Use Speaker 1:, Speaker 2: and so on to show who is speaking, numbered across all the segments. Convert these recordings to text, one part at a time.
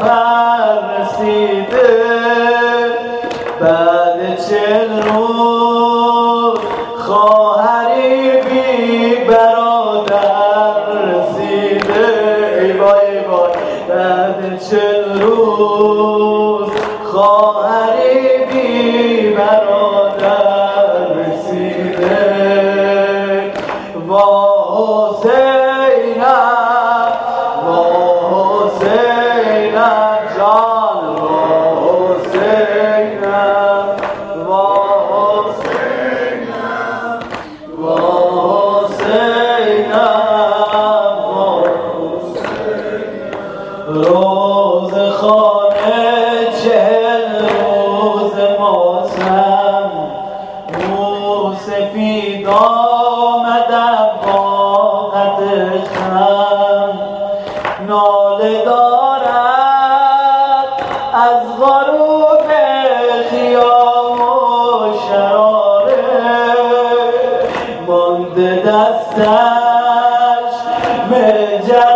Speaker 1: پر رسیده بعد چل روز خواهری بی برادر رسیده. ای بای ای بای بعد چل روز خواهری بی برادر رسیده. وا حسینم روز خانه چهل روز ماتم مو سفید آمدم با قد خم. ناله دارد از غروب خیام و شراره مانده دستش مجر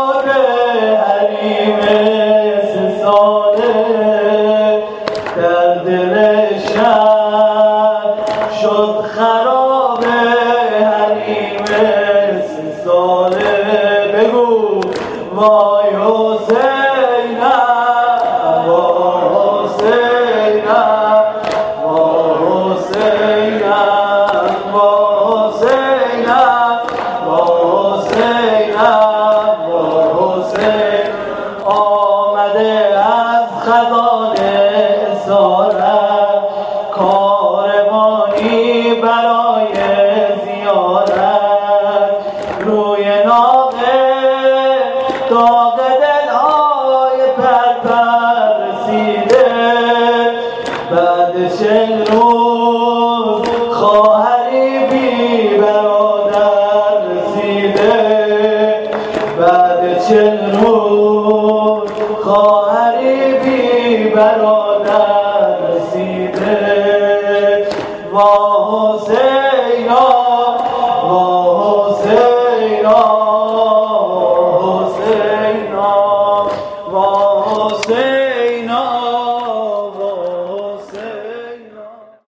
Speaker 1: وای حسینم وای حسینم وای حسینم آمده از خزانه چل روز خواهری بی برادر رسیده. بعد چل روز خواهری بی برادر رسیده.